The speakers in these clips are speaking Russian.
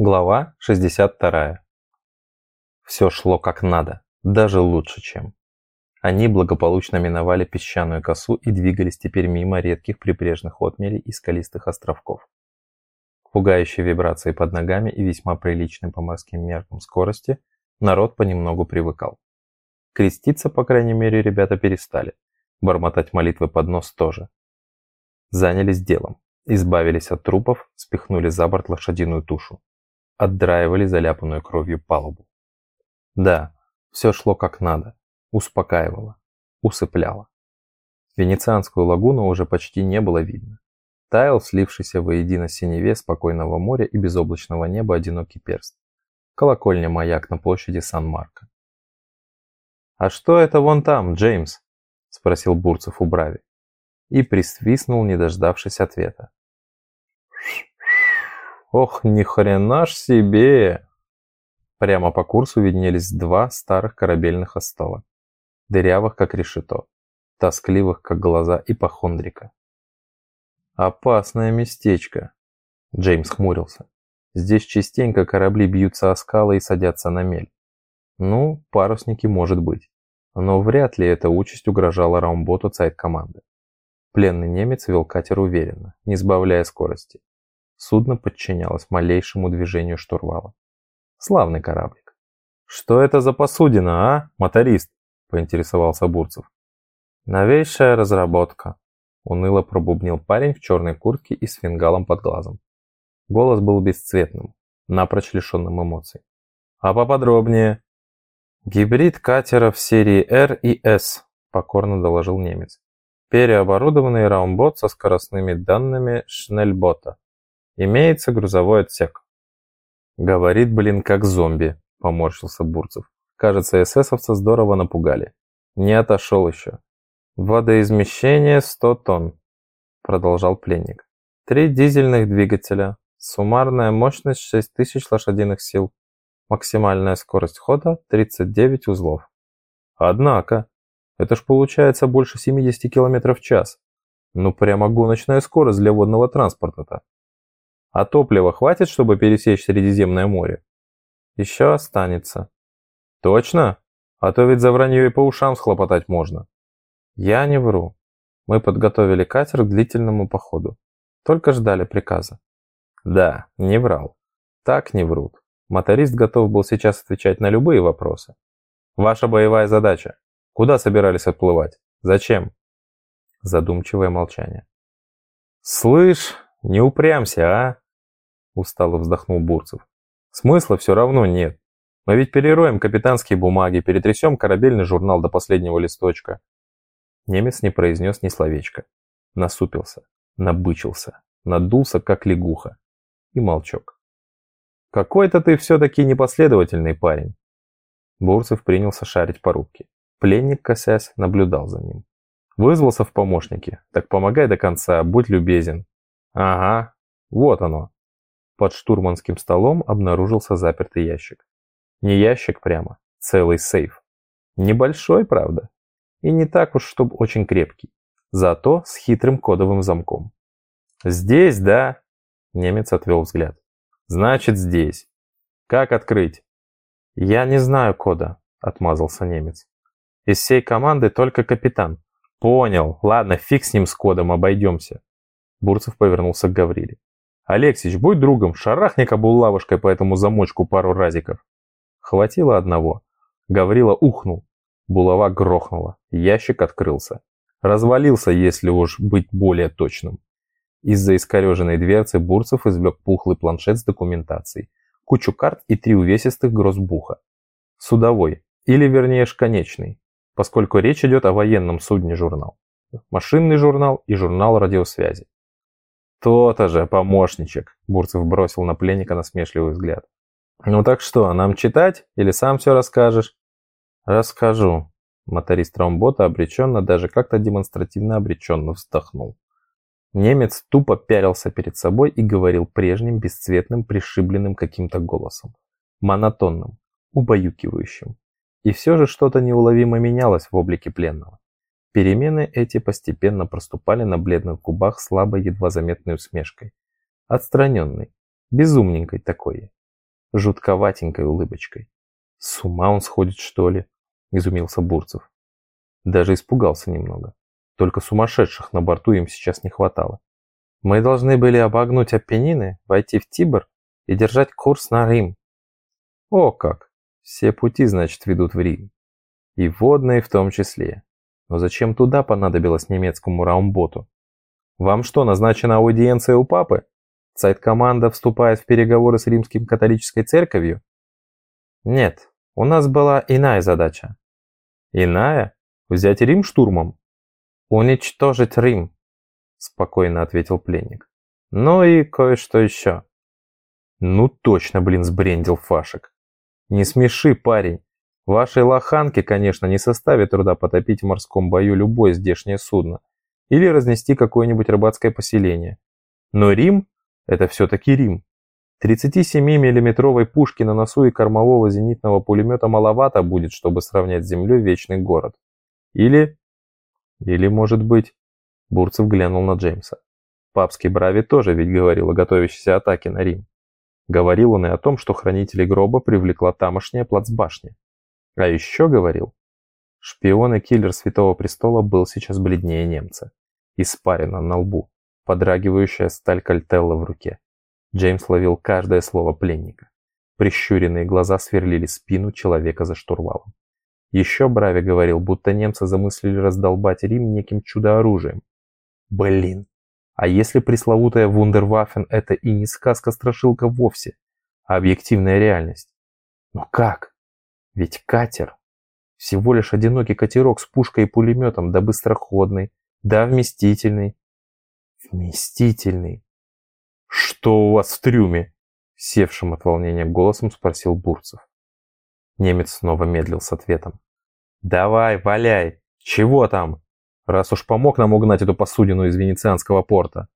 Глава 62. Все шло как надо, даже лучше, чем. Они благополучно миновали песчаную косу и двигались теперь мимо редких прибрежных отмелей и скалистых островков. К пугающей вибрации под ногами и весьма приличной по морским меркам скорости народ понемногу привыкал. Креститься, по крайней мере, ребята перестали. Бормотать молитвы под нос тоже. Занялись делом. Избавились от трупов, спихнули за борт лошадиную тушу отдраивали заляпанную кровью палубу. Да, все шло как надо, успокаивало, усыпляло. Венецианскую лагуну уже почти не было видно. Таял слившийся воедино синеве спокойного моря и безоблачного неба одинокий перст. Колокольня-маяк на площади Сан-Марко. «А что это вон там, Джеймс?» – спросил Бурцев у Брави. И присвистнул, не дождавшись ответа. Ох, ни хрена ж себе! Прямо по курсу виднелись два старых корабельных остова, дырявых как решето, тоскливых как глаза ипохондрика. Опасное местечко. Джеймс хмурился. Здесь частенько корабли бьются о скалы и садятся на мель. Ну, парусники может быть. Но вряд ли эта участь угрожала Раумботу цайт-команды. Пленный немец вел катер уверенно, не сбавляя скорости. Судно подчинялось малейшему движению штурвала. Славный кораблик. «Что это за посудина, а, моторист?» – поинтересовался Бурцев. «Новейшая разработка», – уныло пробубнил парень в черной куртке и с фингалом под глазом. Голос был бесцветным, напрочь лишенным эмоций. «А поподробнее?» «Гибрид катеров серии R и S», – покорно доложил немец. «Переоборудованный раумбот со скоростными данными Шнельбота. Имеется грузовой отсек. Говорит, блин, как зомби, поморщился Бурцев. Кажется, эсэсовца здорово напугали. Не отошел еще. Водоизмещение 100 тонн, продолжал пленник. Три дизельных двигателя, суммарная мощность 6000 лошадиных сил, максимальная скорость хода 39 узлов. Однако, это ж получается больше 70 км в час. Ну прямо гоночная скорость для водного транспорта-то. А топлива хватит, чтобы пересечь Средиземное море? Еще останется. Точно? А то ведь за вранье и по ушам схлопотать можно. Я не вру. Мы подготовили катер к длительному походу. Только ждали приказа. Да, не врал. Так не врут. Моторист готов был сейчас отвечать на любые вопросы. Ваша боевая задача. Куда собирались отплывать? Зачем? Задумчивое молчание. Слышь, не упрямся, а? Устало вздохнул Бурцев. Смысла все равно нет. Мы ведь перероем капитанские бумаги, перетрясем корабельный журнал до последнего листочка. Немец не произнес ни словечка. Насупился, набычился, надулся, как лягуха. И молчок. Какой-то ты все-таки непоследовательный парень. Бурцев принялся шарить по рубке. Пленник, косясь, наблюдал за ним. Вызвался в помощники. Так помогай до конца, будь любезен. Ага, вот оно. Под штурманским столом обнаружился запертый ящик. Не ящик прямо, целый сейф. Небольшой, правда. И не так уж, чтобы очень крепкий. Зато с хитрым кодовым замком. «Здесь, да?» Немец отвел взгляд. «Значит, здесь. Как открыть?» «Я не знаю кода», — отмазался немец. «Из всей команды только капитан». «Понял. Ладно, фиг с ним с кодом, обойдемся. Бурцев повернулся к Гавриле. «Алексич, будь другом, шарахни-ка булавушкой по этому замочку пару разиков». Хватило одного. Гаврила ухнул. Булава грохнула. Ящик открылся. Развалился, если уж быть более точным. Из-за искореженной дверцы Бурцев извлек пухлый планшет с документацией, кучу карт и три увесистых гроссбуха. Судовой, или вернее шконечный, поскольку речь идет о военном судне журнал. Машинный журнал и журнал радиосвязи. «То-то же, помощничек!» – Бурцев бросил на пленника насмешливый взгляд. «Ну так что, нам читать или сам все расскажешь?» «Расскажу». Моторист тромбота обреченно, даже как-то демонстративно обреченно вздохнул. Немец тупо пялился перед собой и говорил прежним, бесцветным, пришибленным каким-то голосом. Монотонным, убаюкивающим. И все же что-то неуловимо менялось в облике пленного. Перемены эти постепенно проступали на бледных губах слабой, едва заметной усмешкой. Отстраненной, безумненькой такой. жутковатенькой улыбочкой. «С ума он сходит, что ли?» – изумился Бурцев. Даже испугался немного. Только сумасшедших на борту им сейчас не хватало. Мы должны были обогнуть Апеннины, войти в Тибр и держать курс на Рим. О как! Все пути, значит, ведут в Рим. И водные в том числе. Но зачем туда понадобилось немецкому раумботу? Вам что, назначена аудиенция у папы? Цайт-команда вступает в переговоры с римским католической церковью? Нет, у нас была иная задача. Иная? Взять Рим штурмом? Уничтожить Рим, спокойно ответил пленник. Ну и кое-что еще. Ну точно, блин, сбрендил Фашек. Не смеши, парень. Вашей лоханке, конечно, не составит труда потопить в морском бою любое здешнее судно или разнести какое-нибудь рыбацкое поселение. Но Рим – это все-таки Рим. 37-миллиметровой пушки на носу и кормового зенитного пулемета маловато будет, чтобы сравнять с землей вечный город. Или... Или, может быть... Бурцев глянул на Джеймса. Папский Брави тоже ведь говорил о готовящейся атаке на Рим. Говорил он и о том, что хранителей гроба привлекла тамошняя плацбашня. А еще говорил, шпион и киллер Святого Престола был сейчас бледнее немца. Испарина на лбу, подрагивающая сталь кальтелла в руке. Джеймс ловил каждое слово пленника. Прищуренные глаза сверлили спину человека за штурвалом. Еще Брави говорил, будто немцы замыслили раздолбать Рим неким чудо-оружием. Блин, а если пресловутая Вундерваффен – это и не сказка-страшилка вовсе, а объективная реальность? Но как? Ведь катер. Всего лишь одинокий катерок с пушкой и пулеметом, да быстроходный, да вместительный. Вместительный. Что у вас в трюме? Севшим от волнения голосом спросил Бурцев. Немец снова медлил с ответом. «Давай, валяй! Чего там?» раз уж помог нам угнать эту посудину из венецианского порта.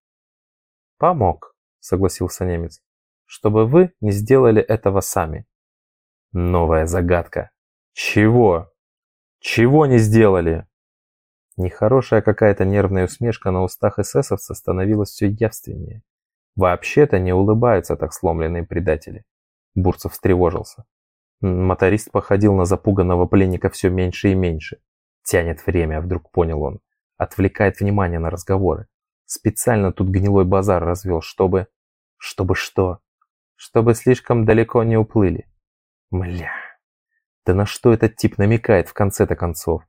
Помог, согласился немец, чтобы вы не сделали этого сами. Новая загадка. Чего? Чего не сделали? Нехорошая какая-то нервная усмешка на устах эсэсовца становилась все явственнее. Вообще-то не улыбаются так сломленные предатели. Бурцев встревожился. Моторист походил на запуганного пленника все меньше и меньше. Тянет время, вдруг понял он. Отвлекает внимание на разговоры. Специально тут гнилой базар развел, чтобы... Чтобы что? Чтобы слишком далеко не уплыли. Мля. Да на что этот тип намекает в конце-то концов?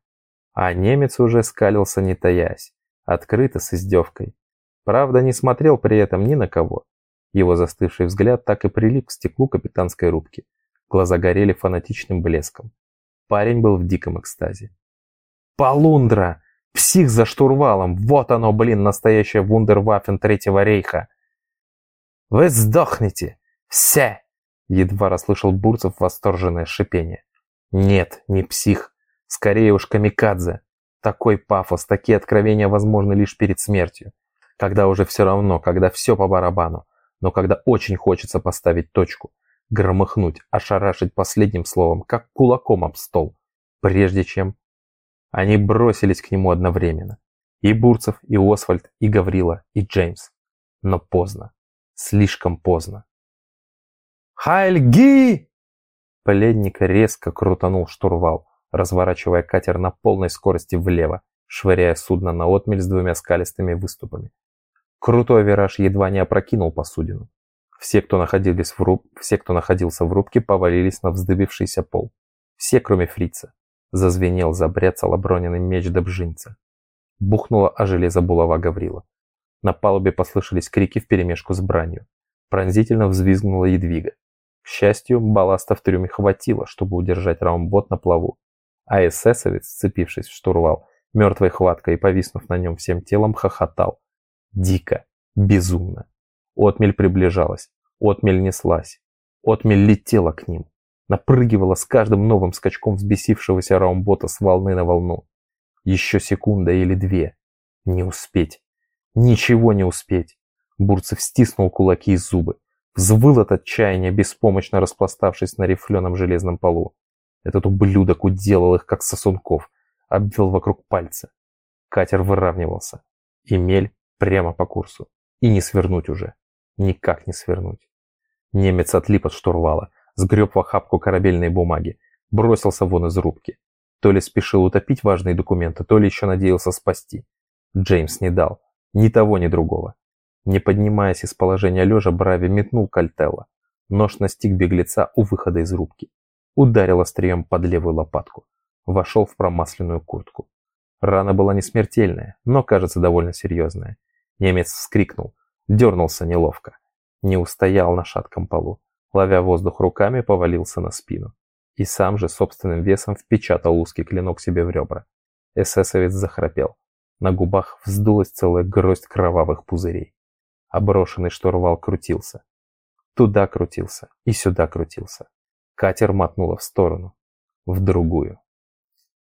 А немец уже скалился не таясь, открыто с издевкой. Правда, не смотрел при этом ни на кого. Его застывший взгляд так и прилип к стеклу капитанской рубки. Глаза горели фанатичным блеском. Парень был в диком экстазе. Полундра! Псих за штурвалом! Вот оно, блин, настоящая вундерваффен Третьего Рейха! Вы сдохнете! Все! Едва расслышал Бурцев восторженное шипение. Нет, не псих. Скорее уж камикадзе. Такой пафос, такие откровения возможны лишь перед смертью. Когда уже все равно, когда все по барабану. Но когда очень хочется поставить точку, громыхнуть, ошарашить последним словом, как кулаком об стол, прежде чем они бросились к нему одновременно. И Бурцев, и Освальд, и Гаврила, и Джеймс. Но поздно. Слишком поздно. «Хайльги!» Пленник резко крутанул штурвал, разворачивая катер на полной скорости влево, швыряя судно на отмель с двумя скалистыми выступами. Крутой вираж едва не опрокинул посудину. Все, кто, находились в руб... Все, кто находился в рубке, повалились на вздыбившийся пол. Все, кроме фрица. Зазвенел, забряцал оброненный меч Добжинца. Бухнуло о железо булава Гаврила. На палубе послышались крики вперемешку с бранью. Пронзительно взвизгнула едвига. К счастью, балласта в трюме хватило, чтобы удержать раумбот на плаву. А эсэсовец, сцепившись в штурвал, мертвой хваткой и повиснув на нем всем телом, хохотал. Дико, безумно. Отмель приближалась, отмель неслась. Отмель летела к ним напрыгивала с каждым новым скачком взбесившегося раумбота с волны на волну. Еще секунда или две. Не успеть. Ничего не успеть. Бурцев стиснул кулаки и зубы. Взвыл от отчаяния, беспомощно распластавшись на рифленом железном полу. Этот ублюдок уделал их, как сосунков, обвел вокруг пальца. Катер выравнивался. И мель прямо по курсу. И не свернуть уже. Никак не свернуть. Немец отлип от штурвала, сгреб в охапку корабельной бумаги, бросился вон из рубки. То ли спешил утопить важные документы, то ли еще надеялся спасти. Джеймс не дал. Ни того, ни другого. Не поднимаясь из положения лежа, Брави метнул Кальтелла. Нож настиг беглеца у выхода из рубки. Ударил острием под левую лопатку. Вошел в промасленную куртку. Рана была не смертельная, но, кажется, довольно серьезная. Немец вскрикнул, дернулся неловко. Не устоял на шатком полу. Ловя воздух руками, повалился на спину. И сам же собственным весом впечатал узкий клинок себе в ребра. Эсэсовец захрапел. На губах вздулась целая гроздь кровавых пузырей. Оброшенный штурвал крутился. Туда крутился и сюда крутился. Катер мотнуло в сторону. В другую.